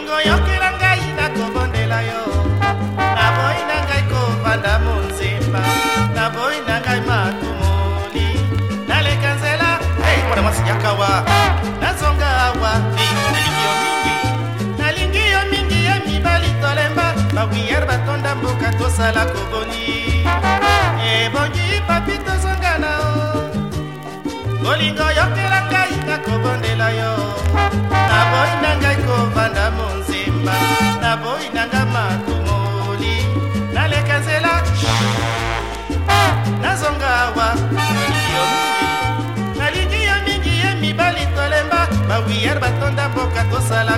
bolingo yokela ngai nakobondela yo naboyi na ngai kobanda monzemba naboyi na ngai matumoli naleka nzela ei mwana mwasi yakawa nazonga awa nalingi yo mingi nalingi yo mingi ye mibali tolemba bawiyere batonda mboka tosala koboni ebongi papi tozonga na o bolingo yokela ngai nakoboni sala.